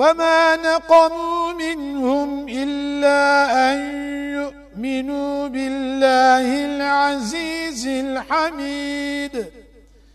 وما نقموا منهم إلا أن يؤمنوا بالله العزيز الحميد